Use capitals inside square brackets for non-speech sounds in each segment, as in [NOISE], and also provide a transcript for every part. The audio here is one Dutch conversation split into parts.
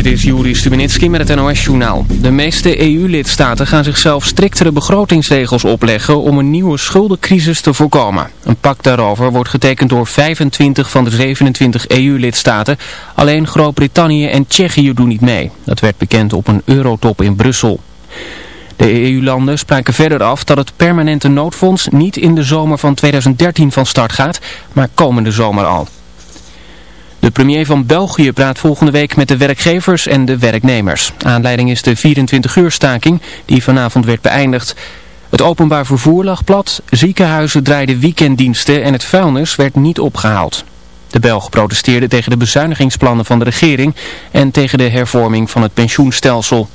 Dit is Juri Stubenitski met het NOS-journaal. De meeste EU-lidstaten gaan zichzelf striktere begrotingsregels opleggen om een nieuwe schuldencrisis te voorkomen. Een pact daarover wordt getekend door 25 van de 27 EU-lidstaten. Alleen Groot-Brittannië en Tsjechië doen niet mee. Dat werd bekend op een eurotop in Brussel. De EU-landen spraken verder af dat het permanente noodfonds niet in de zomer van 2013 van start gaat, maar komende zomer al. De premier van België praat volgende week met de werkgevers en de werknemers. Aanleiding is de 24-uur staking die vanavond werd beëindigd. Het openbaar vervoer lag plat, ziekenhuizen draaiden weekenddiensten en het vuilnis werd niet opgehaald. De Belgen protesteerden tegen de bezuinigingsplannen van de regering en tegen de hervorming van het pensioenstelsel.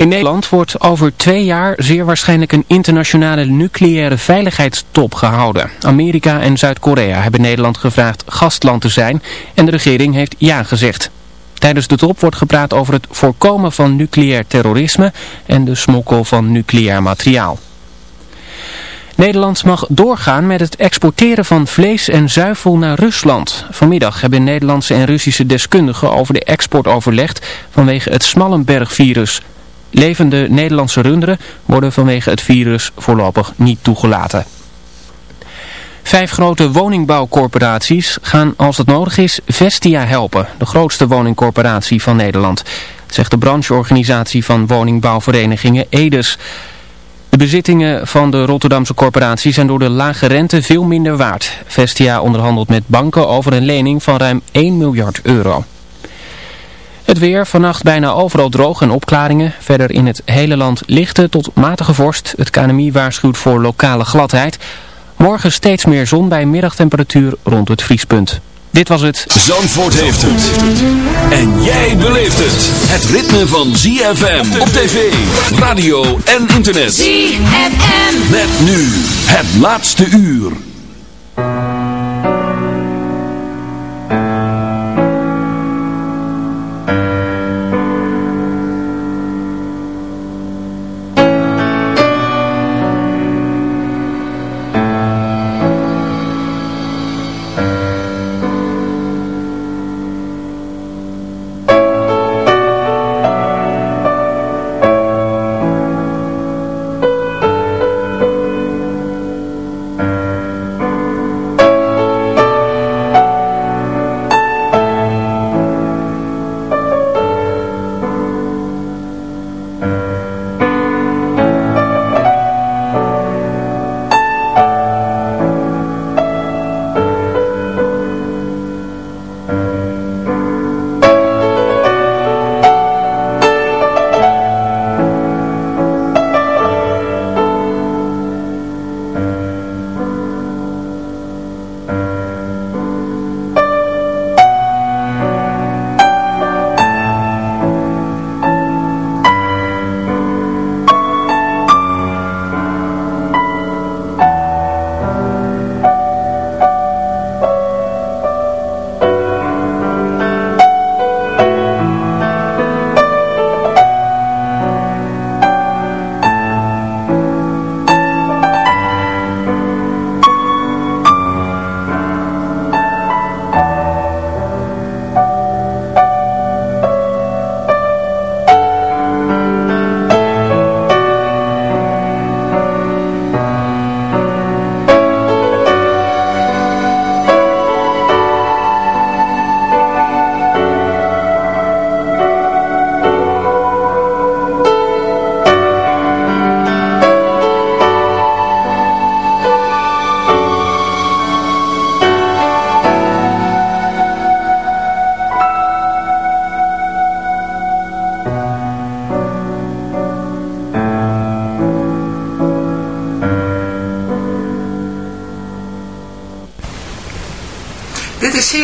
In Nederland wordt over twee jaar zeer waarschijnlijk een internationale nucleaire veiligheidstop gehouden. Amerika en Zuid-Korea hebben Nederland gevraagd gastland te zijn en de regering heeft ja gezegd. Tijdens de top wordt gepraat over het voorkomen van nucleair terrorisme en de smokkel van nucleair materiaal. Nederland mag doorgaan met het exporteren van vlees en zuivel naar Rusland. Vanmiddag hebben Nederlandse en Russische deskundigen over de export overlegd vanwege het Smallenberg-virus. Levende Nederlandse runderen worden vanwege het virus voorlopig niet toegelaten. Vijf grote woningbouwcorporaties gaan als het nodig is Vestia helpen, de grootste woningcorporatie van Nederland, zegt de brancheorganisatie van woningbouwverenigingen EDES. De bezittingen van de Rotterdamse corporatie zijn door de lage rente veel minder waard. Vestia onderhandelt met banken over een lening van ruim 1 miljard euro. Het weer, vannacht bijna overal droog en opklaringen. Verder in het hele land lichte tot matige vorst. Het KNMI waarschuwt voor lokale gladheid. Morgen steeds meer zon bij middagtemperatuur rond het vriespunt. Dit was het. Zandvoort heeft het. En jij beleeft het. Het ritme van ZFM op tv, radio en internet. ZFM. Met nu het laatste uur.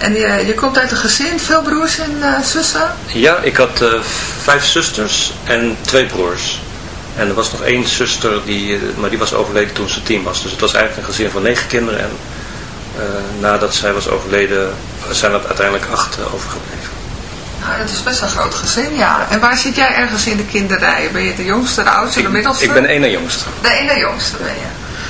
En je, je komt uit een gezin, veel broers en uh, zussen? Ja, ik had uh, vijf zusters en twee broers. En er was nog één zuster, die, eh, maar die was overleden toen ze tien was. Dus het was eigenlijk een gezin van negen kinderen. En nadat zij was overleden, zijn er uiteindelijk acht overgebleven. Nou, dat is best een groot gezin, ja. En waar zit jij ergens in de kinderrij? Ben je de jongste, de oudste, de middelste? Ik ben één na jongste. De ene jongste ben je.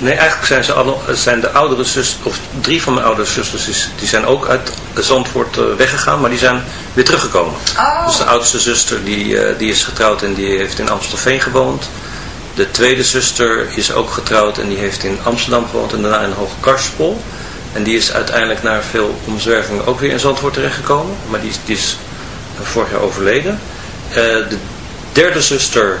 Nee, eigenlijk zijn, ze alle, zijn de oudere zusters, of drie van mijn oudere zusters, die zijn ook uit Zandvoort uh, weggegaan, maar die zijn weer teruggekomen. Oh. Dus de oudste zuster, die, uh, die is getrouwd en die heeft in Amstelveen gewoond. De tweede zuster is ook getrouwd en die heeft in Amsterdam gewoond en daarna in Hoge Karspol. En die is uiteindelijk na veel omzwervingen ook weer in Zandvoort terechtgekomen, maar die, die is vorig jaar overleden. Uh, de derde zuster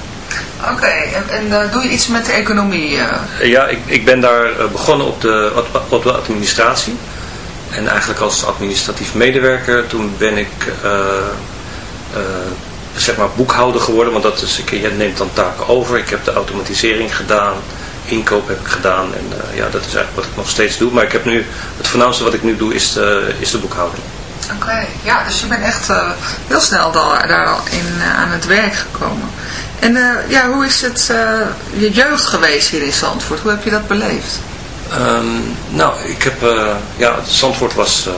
Oké, en, en uh, doe je iets met de economie? Uh? Ja, ik, ik ben daar uh, begonnen op de, op de administratie. En eigenlijk als administratief medewerker, toen ben ik zeg maar boekhouder geworden. Want dat is, je neemt dan taken over. Ik heb de automatisering gedaan, inkoop heb ik gedaan. En ja, dat is eigenlijk wat ik nog steeds doe. Maar ik heb nu, het voornaamste wat ik nu doe is de, is de boekhouding. Oké, ja, dus je bent echt heel snel daar, daar al in, aan het werk gekomen. En uh, ja, hoe is het uh, je jeugd geweest hier in Zandvoort? Hoe heb je dat beleefd? Um, nou, ik heb, uh, ja, Zandvoort was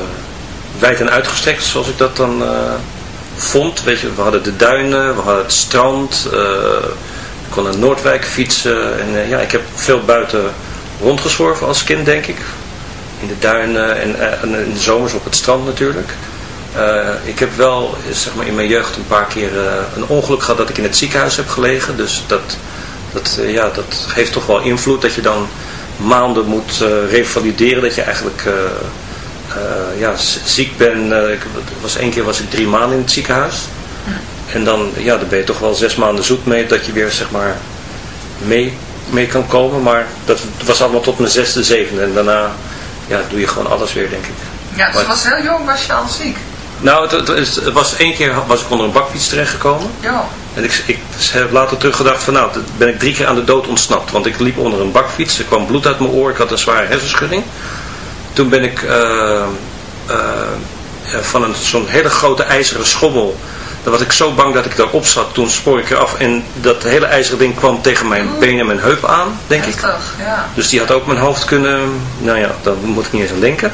wijd en uitgestrekt zoals ik dat dan vond. Weet je, we hadden de duinen, we hadden het strand, ik kon naar Noordwijk fietsen. En ja, ik heb veel buiten rondgezworven als kind, denk ik. In de duinen en, en in de zomers op het strand natuurlijk. Uh, ik heb wel zeg maar, in mijn jeugd een paar keer uh, een ongeluk gehad dat ik in het ziekenhuis heb gelegen. Dus dat, dat, uh, ja, dat geeft toch wel invloed dat je dan maanden moet revalideren. Dat je eigenlijk ja, ziek bent. ik, was, één keer was ik drie maanden in het ziekenhuis. En dan, ja, dan ben je toch wel zes maanden zoet mee dat je weer zeg maar, mee, mee kan komen. Maar dat was allemaal tot mijn zesde, zevende. En daarna ja, doe je gewoon alles weer, denk ik. Ja, dus was heel jong was je al ziek? Nou, het, het, het, was één keer was ik onder een bakfiets terechtgekomen. Ja. En ik, ik heb later teruggedacht van nou, ben ik drie keer aan de dood ontsnapt. Want ik liep onder een bakfiets, er kwam bloed uit mijn oor, ik had een zware hersenschudding. Toen ben ik uh, uh, van een, zo'n hele grote ijzeren schommel, daar was ik zo bang dat ik daarop zat. Toen spoor ik eraf en dat hele ijzeren ding kwam tegen mijn been en mijn heup aan, denk Heftig, ik. Ja. Dus die had ook mijn hoofd kunnen, nou ja, daar moet ik niet eens aan denken.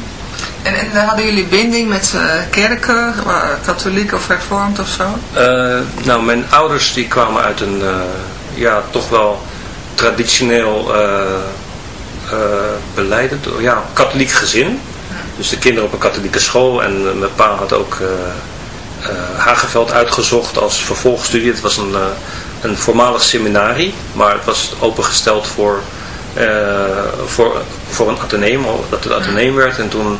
En, en hadden jullie binding met uh, kerken, uh, katholiek of hervormd of zo? Uh, nou, mijn ouders die kwamen uit een, ja, toch wel traditioneel beleidend, ja, katholiek gezin. Dus de kinderen op een katholieke school en mijn pa had ook Hageveld uitgezocht als vervolgstudie. Het was een, een voormalig seminarie, maar het was opengesteld voor, voor, voor een ateneum, dat het ateneum werd. En toen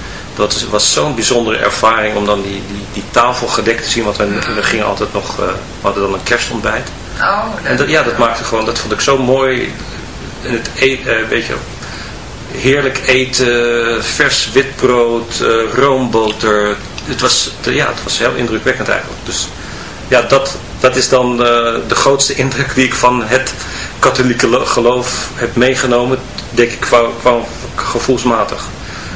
Dat was zo'n bijzondere ervaring om dan die, die, die tafel gedekt te zien. Want we, we gingen altijd nog... Uh, we hadden dan een kerstontbijt. Oh, en dat, ja, dat maakte gewoon... Dat vond ik zo mooi. En het eten, uh, weet je, heerlijk eten, vers witbrood, uh, roomboter, het was, ja, het was heel indrukwekkend eigenlijk. Dus ja, dat, dat is dan de grootste indruk die ik van het katholieke geloof heb meegenomen, denk ik, qua, qua gevoelsmatig.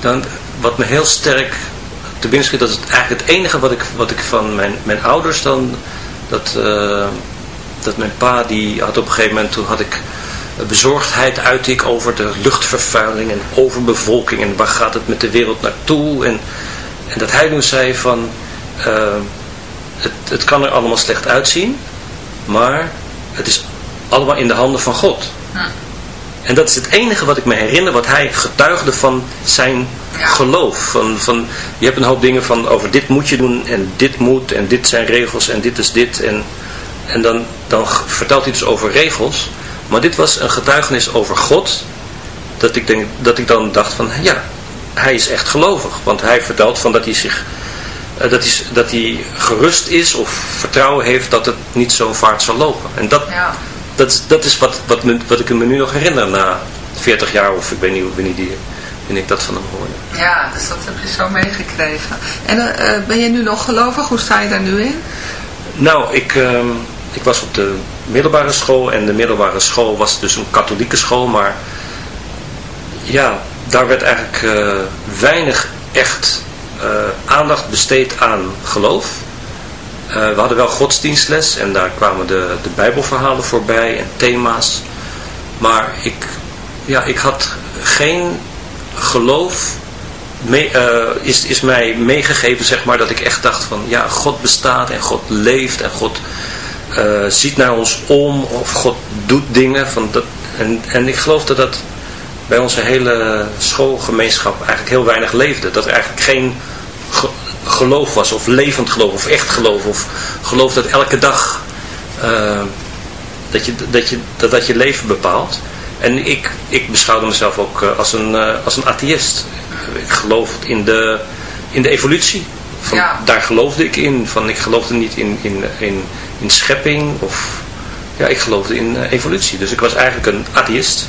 Dan, wat me heel sterk te binnen schiet, dat is eigenlijk het enige wat ik, wat ik van mijn, mijn ouders dan... Dat, dat mijn pa, die had op een gegeven moment, toen had ik bezorgdheid uit ik over de luchtvervuiling en overbevolking en waar gaat het met de wereld naartoe. En, en dat hij toen zei van, uh, het, het kan er allemaal slecht uitzien, maar het is allemaal in de handen van God. En dat is het enige wat ik me herinner, wat hij getuigde van zijn geloof. Van, van, je hebt een hoop dingen van over dit moet je doen en dit moet en dit zijn regels en dit is dit. En, en dan, dan vertelt hij dus over regels. Maar dit was een getuigenis over God. Dat ik, denk, dat ik dan dacht van ja, hij is echt gelovig. Want hij vertelt van dat hij zich uh, dat, hij, dat hij gerust is of vertrouwen heeft dat het niet zo vaart zal lopen. En dat, ja. Dat, dat is wat, wat, me, wat ik me nu nog herinner na 40 jaar of ik weet niet wanneer, die, ik dat van hem hoorde. Ja, dus dat heb je zo meegekregen. En uh, ben je nu nog gelovig? Hoe sta je daar nu in? Nou, ik, uh, ik was op de middelbare school. En de middelbare school was dus een katholieke school. Maar ja, daar werd eigenlijk uh, weinig echt aandacht besteed aan geloof. We hadden wel godsdienstles en daar kwamen de, de bijbelverhalen voorbij en thema's. Maar ik, ja, ik had geen geloof mee, is, is mij meegegeven, zeg maar, dat ik echt dacht van, ja, God bestaat en God leeft en God ziet naar ons om of God doet dingen. Van dat, en, en ik geloof dat dat bij onze hele schoolgemeenschap eigenlijk heel weinig leefde. Dat er eigenlijk geen geloof was, of levend geloof, of echt geloof, of geloof dat elke dag uh, dat, je, dat, je, dat, dat je leven bepaalt. En ik, ik beschouwde mezelf ook uh, als, een, uh, als een atheïst. Ik geloof in de, in de evolutie. Van, ja. Daar geloofde ik in. Van, ik geloofde niet in, in, in, in schepping. Of, ja, ik geloofde in evolutie. Dus ik was eigenlijk een atheïst.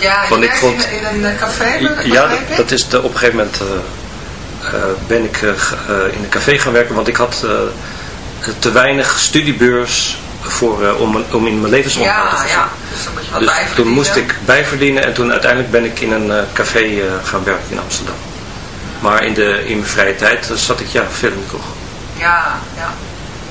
Ja, ik vond, in, een café? Ja, dat, dat, is de, op een gegeven moment uh, uh, ben ik uh, in een café gaan werken, want ik had te weinig studiebeurs voor, om, om in mijn levensonderhoud ja, te voorzien. Ja, dus, dus toen moest ik bijverdienen en toen uiteindelijk ben ik in een café gaan werken in Amsterdam. Maar in, de, in mijn vrije tijd zat ik ja, veel in de kroeg. Ja, ja.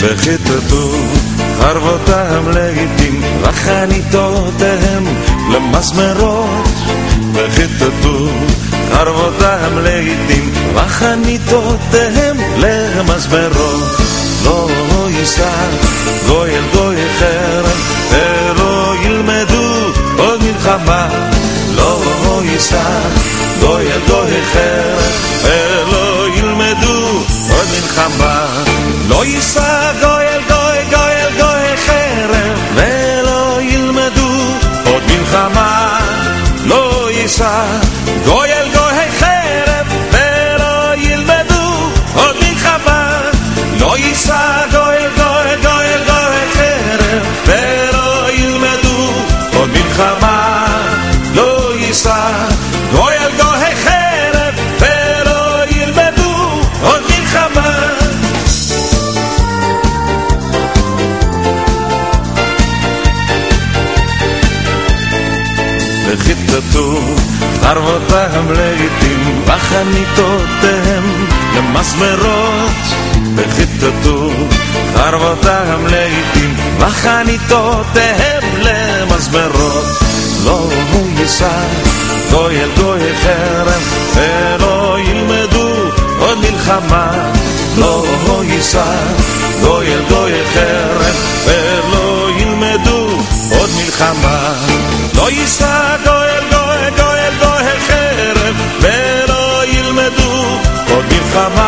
וחיטטו חרבותם לעתים לחניתותיהם למסמרות. וחיטטו חרבותם לעתים לחניתותיהם למסמרות. לא יישא גוי אל גוי חרם ולא ילמדו עוד מלחמה. לא יישא גוי אל גוי חרם pensar חרבותם לעתים בחניתותיהם למסמרות וחיטטו חרבותם לעתים בחניתותיהם למסמרות לא יישא גוי אל גוי חרם ולא ילמדו עוד מלחמה לא יישא גוי אל גוי חרם ולא ילמדו עוד מלחמה לא יישא גוי Baba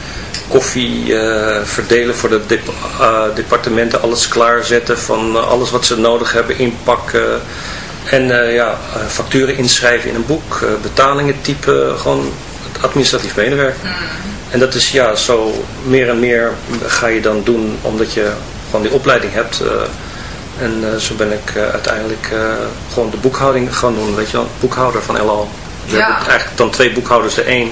uh, koffie verdelen voor de dep departementen, alles klaarzetten van alles wat ze nodig hebben, inpakken. En ja, facturen inschrijven in een boek, betalingen typen, gewoon administratief medewerker. En dat is ja, zo meer en meer ga je dan doen omdat je gewoon die opleiding hebt. en zo ben ik uiteindelijk gewoon de boekhouding gaan doen, weet je wel, boekhouder van LL. We Ja. hebben eigenlijk dan twee boekhouders. De een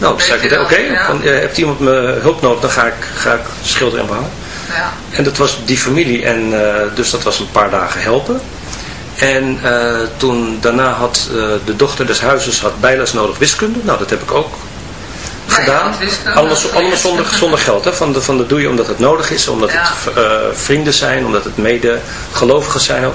nou, zei ik, oké, dat, ja. eh, hebt iemand me hulp nodig, dan ga ik, ga ik schilderen en behangen. Ja. En dat was die familie en eh, dus dat was een paar dagen helpen. En eh, toen daarna had de dochter des huizes had bijles nodig wiskunde. Nou, dat heb ik ook gedaan. wiskunde, allemaal zonder, zonder geld. Hè? Van, de, van de doe je omdat het nodig is, omdat het vrienden zijn, omdat het mede gelovigen zijn ook.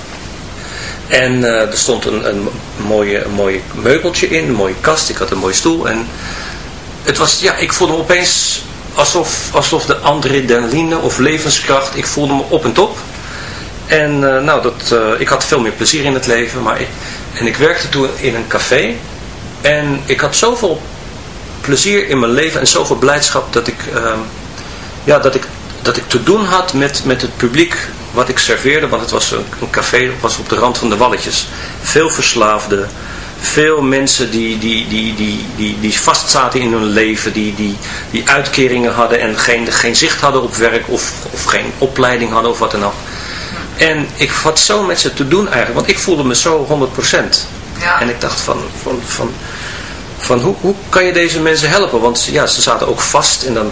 En uh, er stond een, een, mooie, een mooie meubeltje in, een mooie kast. Ik had een mooie stoel. En het was, ja, ik voelde me opeens alsof, alsof de adrenaline of levenskracht, ik voelde me op en top. En uh, nou, dat, uh, ik had veel meer plezier in het leven. Maar ik, en ik werkte toen in een café. En ik had zoveel plezier in mijn leven en zoveel blijdschap dat ik, ja, dat ik, dat ik te doen had met, met het publiek wat ik serveerde, want het was een, een café, was op de rand van de walletjes. Veel verslaafden, veel mensen die, die, die, die, die, die vastzaten in hun leven, die, die, die uitkeringen hadden en geen, geen zicht hadden op werk of, of geen opleiding hadden of wat dan ook. En ik had zo met ze te doen eigenlijk, want ik voelde me zo 100%. Ja. En ik dacht van, van, van, van hoe, hoe kan je deze mensen helpen? Want ja, ze zaten ook vast en dan,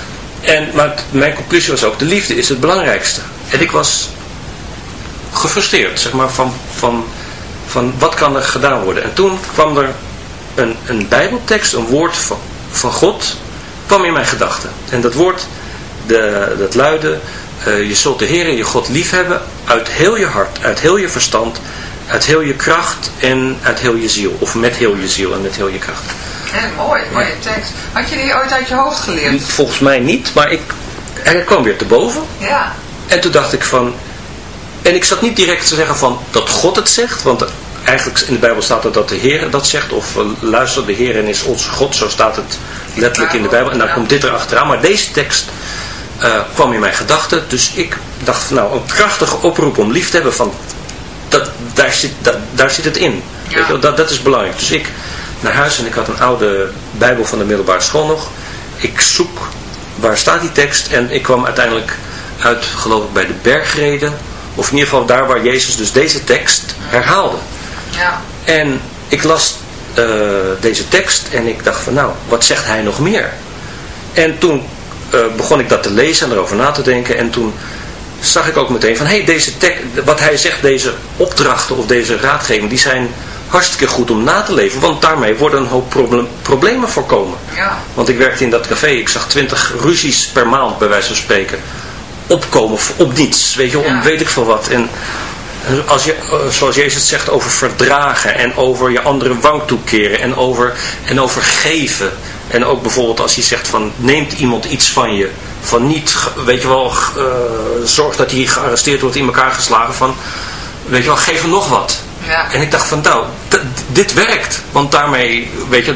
En, maar mijn conclusie was ook, de liefde is het belangrijkste. En ik was gefrustreerd, zeg maar, van, van, van wat kan er gedaan worden. En toen kwam er een, een bijbeltekst, een woord van, van God, kwam in mijn gedachten. En dat woord, de, dat luidde, uh, je zult de Heer en je God liefhebben uit heel je hart, uit heel je verstand, uit heel je kracht en uit heel je ziel. Of met heel je ziel en met heel je kracht. Mooi, mooie tekst. Had je die ooit uit je hoofd geleerd? Volgens mij niet, maar ik, er kwam weer te boven. Ja. En toen dacht ik van, en ik zat niet direct te zeggen van dat God het zegt, want eigenlijk in de Bijbel staat er dat de Heer dat zegt, of luister de Heer en is onze God, zo staat het letterlijk in de Bijbel. En dan komt dit erachteraan, maar deze tekst uh, kwam in mijn gedachten, dus ik dacht van nou, een krachtige oproep om lief te hebben van, dat, daar, zit, dat, daar zit het in. Ja. Weet je, dat, dat is belangrijk. Dus ik naar huis en ik had een oude Bijbel van de middelbare school nog. Ik zoek, waar staat die tekst? En ik kwam uiteindelijk uit, geloof ik, bij de bergreden of in ieder geval daar waar Jezus dus deze tekst herhaalde. Ja. En ik las uh, deze tekst en ik dacht van nou, wat zegt hij nog meer? En toen uh, begon ik dat te lezen en erover na te denken. En toen zag ik ook meteen van hé, hey, deze tekst, wat hij zegt, deze opdrachten of deze raadgevingen, die zijn hartstikke goed om na te leven. Want daarmee worden een hoop problem, problemen voorkomen. Ja. Want ik werkte in dat café, ik zag twintig ruzies per maand bij wijze van spreken opkomen op niets. Weet je, om ja. weet ik veel wat. En als je, eh, zoals Jezus zegt, over verdragen en over je andere wang toekeren en over, en over geven. En ook bijvoorbeeld als hij zegt van neemt iemand iets van je, van niet, weet je wel, uh, zorg dat hij gearresteerd wordt, in elkaar geslagen. Van, weet je wel, geef hem nog wat. Ja. En ik dacht van, nou, dit werkt. Want daarmee, weet je,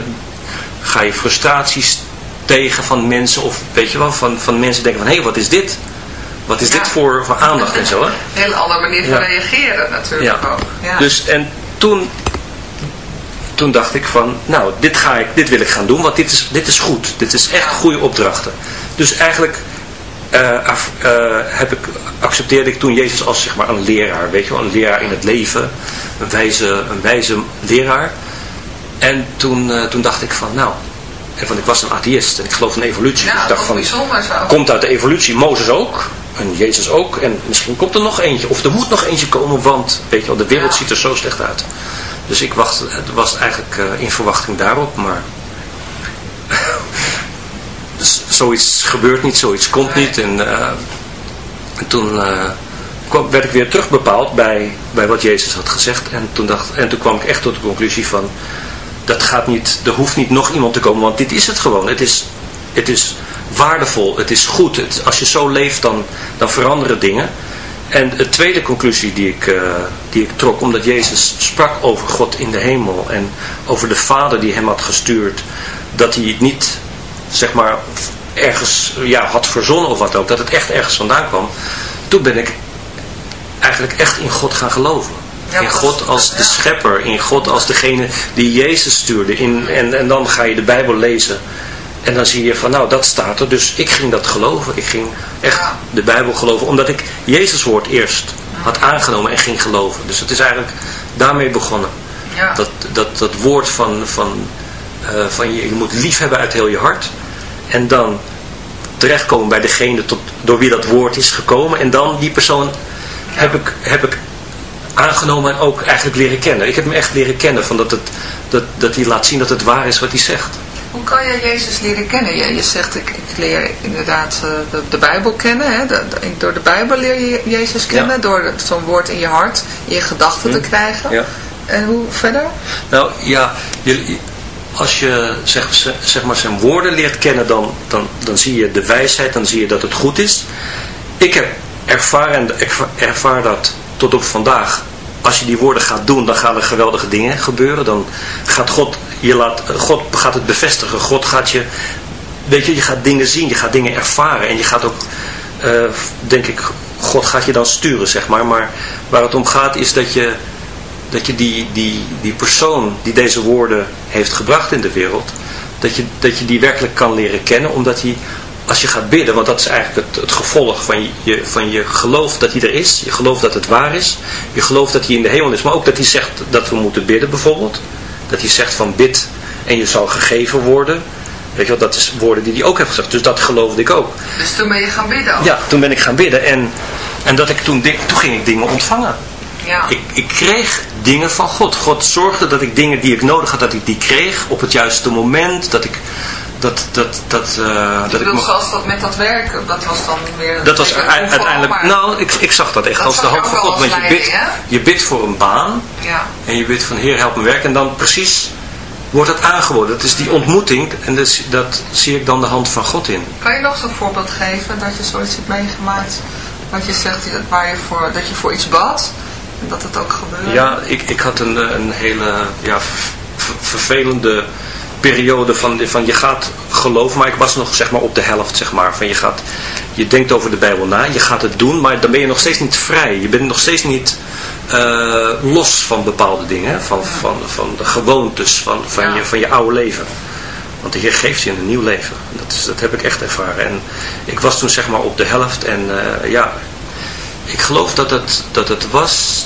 ga je frustraties tegen van mensen. Of weet je wel, van, van mensen denken van, hé, hey, wat is dit? Wat is dit voor, voor aandacht en zo, hè? [LAUGHS] Een hele andere manier van reageren natuurlijk ja. ook. Ja. Dus, en toen, toen dacht ik van, nou, dit, ga ik, dit wil ik gaan doen, want dit is, dit is goed. Dit is echt goede opdrachten. Dus eigenlijk uh, uh, heb ik, accepteerde ik toen Jezus als zeg maar een leraar, weet je wel, een leraar in het leven, een wijze, een wijze leraar. En toen, uh, toen dacht ik van, nou, en van, ik was een atheïst en ik geloof in evolutie. Ja, dus ik dacht van, komt uit de evolutie, Mozes ook, en Jezus ook, en misschien komt er nog eentje, of er moet nog eentje komen, want, weet je wel, de wereld ja. ziet er zo slecht uit. Dus ik wacht, het was eigenlijk in verwachting daarop, maar [LAUGHS] zoiets gebeurt niet, zoiets komt niet. En, uh, en toen kwam, werd ik weer terugbepaald bij, bij wat Jezus had gezegd. En toen, dacht, en toen kwam ik echt tot de conclusie van, dat gaat niet, er hoeft niet nog iemand te komen, want dit is het gewoon. Het is, het is waardevol, het is goed. Het, als je zo leeft, dan, dan veranderen dingen. En de tweede conclusie die ik, uh, die ik trok, omdat Jezus sprak over God in de hemel en over de Vader die hem had gestuurd, dat hij het niet, zeg maar, ergens ja, had verzonnen of wat ook, dat het echt ergens vandaan kwam. Toen ben ik eigenlijk echt in God gaan geloven. In God als de schepper, in God als degene die Jezus stuurde. In, en, en dan ga je de Bijbel lezen. En dan zie je van nou dat staat er. Dus ik ging dat geloven. Ik ging echt de Bijbel geloven. Omdat ik Jezus woord eerst had aangenomen en ging geloven. Dus het is eigenlijk daarmee begonnen. Dat, dat, dat woord van, van, uh, van je, je moet lief hebben uit heel je hart. En dan terechtkomen bij degene tot, door wie dat woord is gekomen. En dan die persoon heb ik, heb ik aangenomen en ook eigenlijk leren kennen. Ik heb hem echt leren kennen. Van dat, het, dat, dat hij laat zien dat het waar is wat hij zegt. Hoe kan je Jezus leren kennen? Je, je zegt, ik, ik leer inderdaad uh, de, de, Bijbel kennen. Hè? De, de, door de Bijbel leer je Jezus kennen. Ja. Door zo'n woord in je hart, in je gedachten hm. te krijgen. Ja. En hoe verder? Nou ja, je, als je zeg, zeg maar zijn woorden leert kennen, dan, dan, dan zie je de wijsheid, dan zie je dat het goed is. Ik heb ervaren, ik ervaar dat tot op vandaag. Als je die woorden gaat doen, dan gaan er geweldige dingen gebeuren. Dan gaat God, je laat, God gaat het bevestigen. God gaat je, weet je, je gaat dingen zien, je gaat dingen ervaren. En je gaat ook, uh, denk ik, God gaat je dan sturen, zeg maar. Maar waar het om gaat is dat je dat je die, die, die persoon die deze woorden heeft gebracht in de wereld, dat je, dat je die werkelijk kan leren kennen, omdat hij, als je gaat bidden, want dat is eigenlijk het, het gevolg van je, van je geloof dat hij er is, je geloof dat het waar is, je geloof dat hij in de hemel is, maar ook dat hij zegt dat we moeten bidden bijvoorbeeld, dat hij zegt van bid en je zal gegeven worden, Weet je wel, dat is woorden die hij ook heeft gezegd. Dus dat geloofde ik ook. Dus toen ben je gaan bidden ook? Ja, toen ben ik gaan bidden. En, en dat ik toen, toen ging ik dingen ontvangen. Ja. Ik, ik kreeg dingen van God. God zorgde dat ik dingen die ik nodig had, dat ik die kreeg op het juiste moment. Dat ik... Dat, dat, dat, uh, dat ik zoals dat met dat werk, dat was dan weer... Dat was uiteindelijk... Nou, ik, ik zag dat echt dat als de hand van God. Want je bidt, je bidt voor een baan. Ja. En je bidt van Heer help me werk. En dan precies wordt het aangeboden. Dat is die ontmoeting. En dat, dat zie ik dan de hand van God in. Kan je nog zo'n voorbeeld geven dat je zoiets hebt meegemaakt? Dat je zegt waar je voor, dat je voor iets bad dat het ook gebeurde? Ja, ik, ik had een, een hele ja, vervelende periode van, van je gaat geloven, maar ik was nog zeg maar op de helft zeg maar. Van je, gaat, je denkt over de Bijbel na, je gaat het doen, maar dan ben je nog steeds niet vrij. Je bent nog steeds niet uh, los van bepaalde dingen, van, ja. van, van de gewoontes van, van, ja. je, van je oude leven. Want de Heer geeft je een nieuw leven. Dat, is, dat heb ik echt ervaren. En ik was toen zeg maar op de helft en uh, ja, ik geloof dat het, dat het was...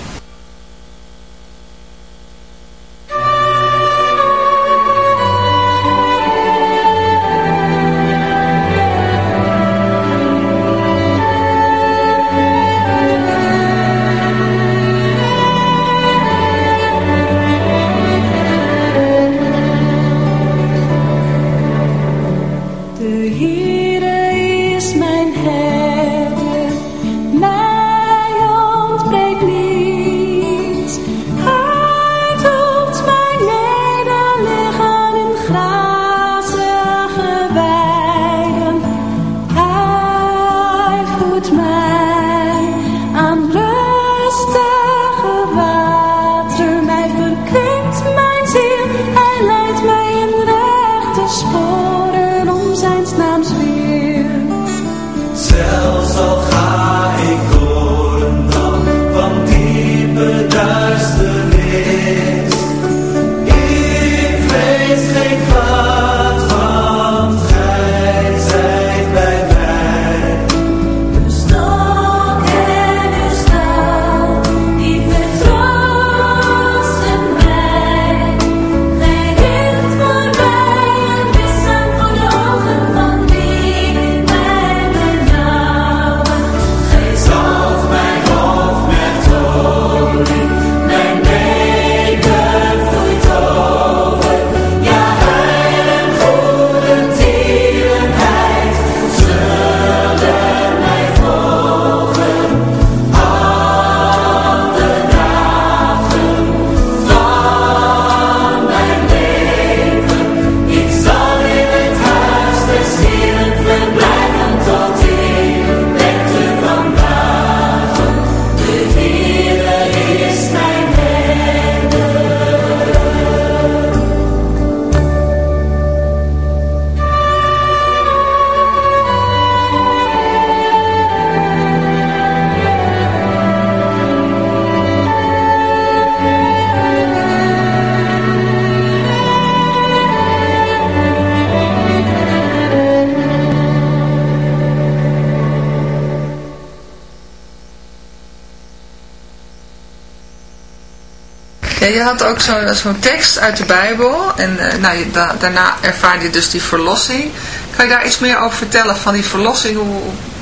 Je had ook zo'n zo tekst uit de Bijbel en uh, nou, je, da, daarna ervaarde je dus die verlossing. Kan je daar iets meer over vertellen van die verlossing? Hoe,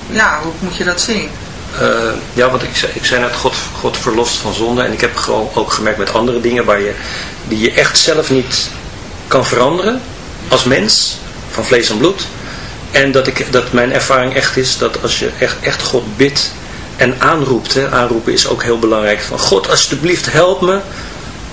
ja, hoe moet je dat zien? Uh, ja, want ik zei, ik zei net, God, God verlost van zonde. En ik heb gewoon ook gemerkt met andere dingen waar je, die je echt zelf niet kan veranderen als mens, van vlees en bloed. En dat, ik, dat mijn ervaring echt is dat als je echt, echt God bidt en aanroept, hè, aanroepen is ook heel belangrijk. Van God, alsjeblieft help me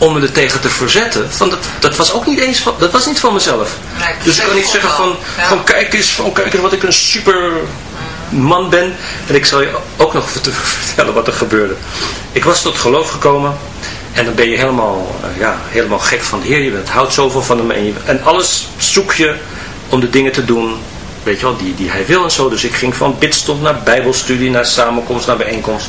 om me er tegen te verzetten. Van dat, dat was ook niet eens van, dat was niet van mezelf. Nee, dus ik kan niet zeggen van, ja. van kijk eens, van kijk eens wat ik een super man ben. En ik zal je ook nog [LAUGHS] vertellen wat er gebeurde. Ik was tot geloof gekomen. En dan ben je helemaal, uh, ja, helemaal gek van de Heer. Je bent, houdt zoveel van hem. En, je, en alles zoek je om de dingen te doen. Weet je wel, die, die hij wil en zo. Dus ik ging van bidstond naar bijbelstudie, naar samenkomst, naar bijeenkomst.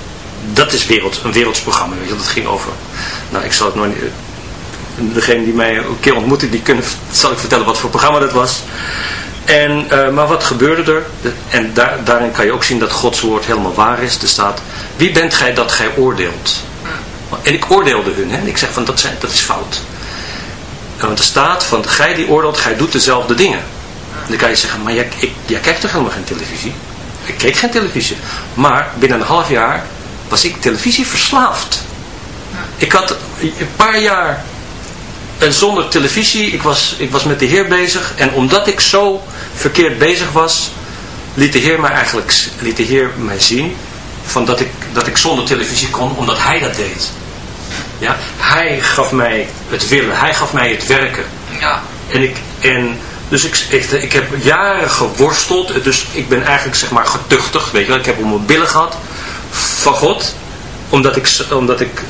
dat is wereld, een werelds programma, weet je, dat ging over. Nou, ik zal het nog niet, degene die mij een keer ontmoette, die kunnen, zal ik vertellen wat voor programma dat was. En, uh, maar wat gebeurde er? En daar, daarin kan je ook zien dat Gods woord helemaal waar is. Er staat, wie bent gij dat gij oordeelt? En ik oordeelde hun, hè? Ik zeg van, dat, zijn, dat is fout. En want er staat van, gij die oordeelt, gij doet dezelfde dingen. En dan kan je zeggen, maar jij, ik, jij kijkt toch helemaal geen televisie? Ik keek geen televisie. Maar binnen een half jaar was ik televisie verslaafd. Ik had een paar jaar zonder televisie, ik was, ik was met de Heer bezig. En omdat ik zo verkeerd bezig was, liet de Heer mij eigenlijk liet de Heer mij zien van dat, ik, dat ik zonder televisie kon, omdat Hij dat deed. Ja? Hij gaf mij het willen, Hij gaf mij het werken. Ja. En ik, en dus ik, ik, ik heb jaren geworsteld, dus ik ben eigenlijk zeg maar getuchtig, weet je wel. Ik heb om mijn billen gehad van God, omdat ik, omdat ik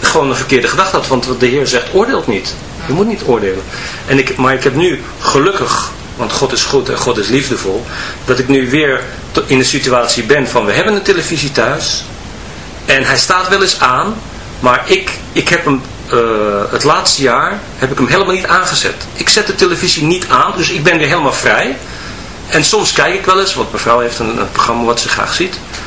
gewoon een verkeerde gedachte had. Want de Heer zegt, oordeelt niet. Je moet niet oordelen. En ik, maar ik heb nu gelukkig, want God is goed en God is liefdevol, dat ik nu weer in de situatie ben van, we hebben een televisie thuis. En hij staat wel eens aan, maar ik, ik heb hem, uh, het laatste jaar, heb ik hem helemaal niet aangezet. Ik zet de televisie niet aan, dus ik ben weer helemaal vrij. En soms kijk ik wel eens, want mevrouw heeft een programma wat ze graag ziet.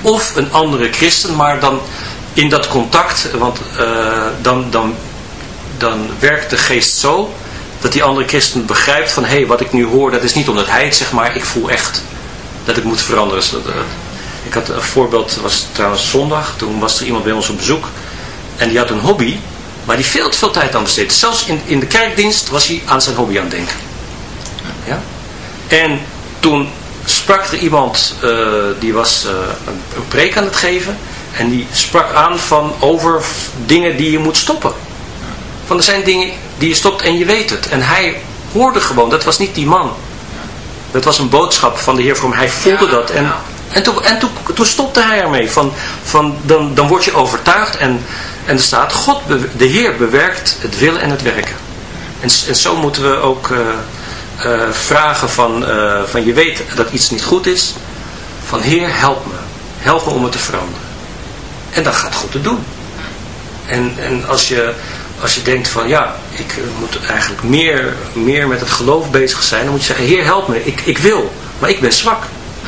Of een andere christen, maar dan in dat contact, want uh, dan, dan, dan werkt de geest zo dat die andere christen begrijpt van hé, hey, wat ik nu hoor, dat is niet omdat hij het maar ik voel echt dat ik moet veranderen. Ik had een voorbeeld, was trouwens zondag, toen was er iemand bij ons op bezoek en die had een hobby, maar die veel te veel tijd aan besteed. Zelfs in, in de kerkdienst was hij aan zijn hobby aan het denken. Ja? En toen sprak er iemand, uh, die was uh, een, een preek aan het geven en die sprak aan van over dingen die je moet stoppen. Van er zijn dingen die je stopt en je weet het. En hij hoorde gewoon, dat was niet die man. Dat was een boodschap van de Heer voor hem. Hij voelde dat. En, en, toen, en toen, toen stopte hij ermee. Van, van, dan, dan word je overtuigd en, en er staat, God, de Heer bewerkt het willen en het werken. En, en zo moeten we ook uh, uh, vragen van, uh, van je weet dat iets niet goed is. Van Heer, help me. Help me om het te veranderen. En dan gaat God het doen. En, en als, je, als je denkt van ja, ik moet eigenlijk meer, meer met het geloof bezig zijn. Dan moet je zeggen, Heer help me, ik, ik wil. Maar ik ben zwak.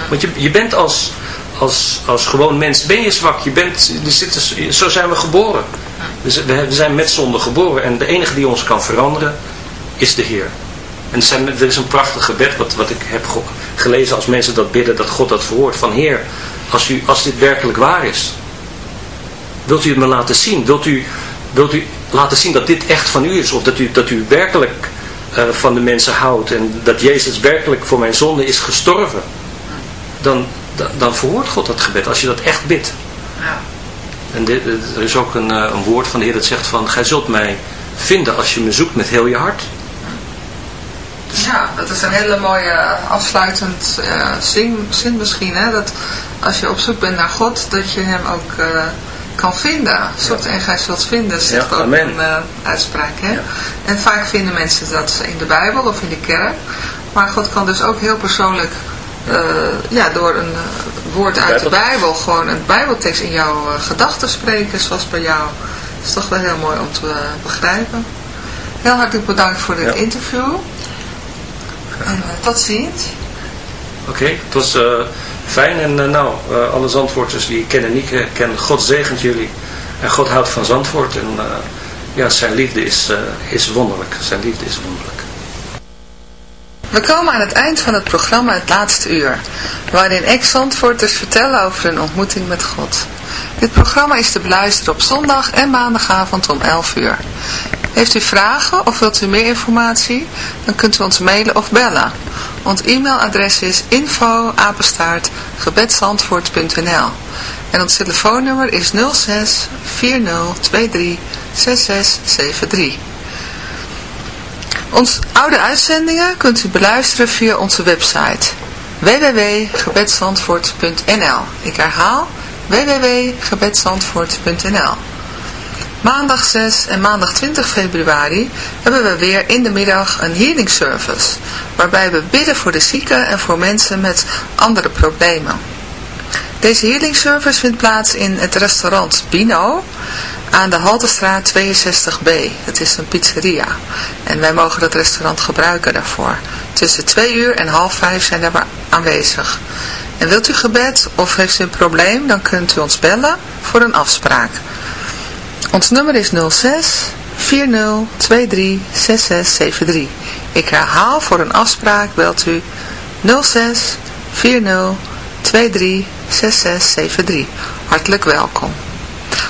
Want je, je bent als, als, als gewoon mens, ben je zwak. Je bent, je zit, zo zijn we geboren. Dus we zijn met zonde geboren. En de enige die ons kan veranderen, is de Heer. En er, zijn, er is een prachtig gebed wat, wat ik heb gelezen als mensen dat bidden, dat God dat verhoort. Van Heer, als, u, als dit werkelijk waar is, wilt u het me laten zien? Wilt u, wilt u laten zien dat dit echt van u is? Of dat u, dat u werkelijk uh, van de mensen houdt en dat Jezus werkelijk voor mijn zonde is gestorven? Dan, dan, dan verhoort God dat gebed, als je dat echt bidt. En dit, er is ook een, uh, een woord van de Heer dat zegt van, gij zult mij vinden als je me zoekt met heel je hart. Ja, dat is een hele mooie afsluitend uh, zin, zin misschien. Hè? Dat als je op zoek bent naar God, dat je hem ook uh, kan vinden. Zoekt ja. en gij zult vinden, zegt ja, ook amen. een uh, uitspraak. Hè? Ja. En vaak vinden mensen dat in de Bijbel of in de kerk. Maar God kan dus ook heel persoonlijk, ja, door een woord uit de Bijbel. de Bijbel, gewoon een Bijbeltekst in jouw gedachten spreken, zoals bij jou. Dat is toch wel heel mooi om te begrijpen. Heel hartelijk bedankt voor dit interview. En uh, tot ziens. Oké, okay, het was uh, fijn. En uh, nou, alle Zandvoorters die ik ken en niet ken, God zegent jullie. En God houdt van Zandvoort. En ja, zijn liefde is, is wonderlijk. Zijn liefde is wonderlijk. We komen aan het eind van het programma Het Laatste Uur, waarin ex-Zandvoorters vertellen over hun ontmoeting met God. Dit programma is te beluisteren op zondag en maandagavond om 11 uur. Heeft u vragen of wilt u meer informatie? Dan kunt u ons mailen of bellen. Ons e-mailadres is info en ons telefoonnummer is 06 4023 6673. Onze oude uitzendingen kunt u beluisteren via onze website www.gebedsandvoort.nl Ik herhaal www.gebedsandvoort.nl Maandag 6 en maandag 20 februari hebben we weer in de middag een healing service, waarbij we bidden voor de zieken en voor mensen met andere problemen. Deze healing service vindt plaats in het restaurant Bino aan de Haltestraat 62B. Het is een pizzeria en wij mogen dat restaurant gebruiken daarvoor. Tussen 2 uur en half 5 zijn we aanwezig. En wilt u gebed of heeft u een probleem, dan kunt u ons bellen voor een afspraak. Ons nummer is 06 40 23 6673. Ik herhaal voor een afspraak belt u 06 40 23 6673. Hartelijk welkom.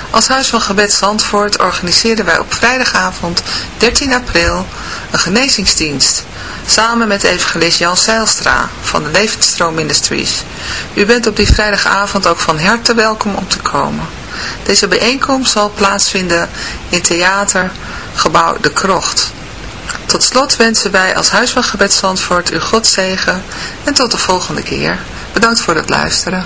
Als Huis van Gebed Zandvoort organiseren wij op vrijdagavond 13 april een genezingsdienst. Samen met evangelist Jan Seilstra van de Levensstroom Ministries. U bent op die vrijdagavond ook van harte welkom om te komen. Deze bijeenkomst zal plaatsvinden in theatergebouw De Krocht. Tot slot wensen wij als Huis van Gebed Zandvoort u God zegen en tot de volgende keer. Bedankt voor het luisteren.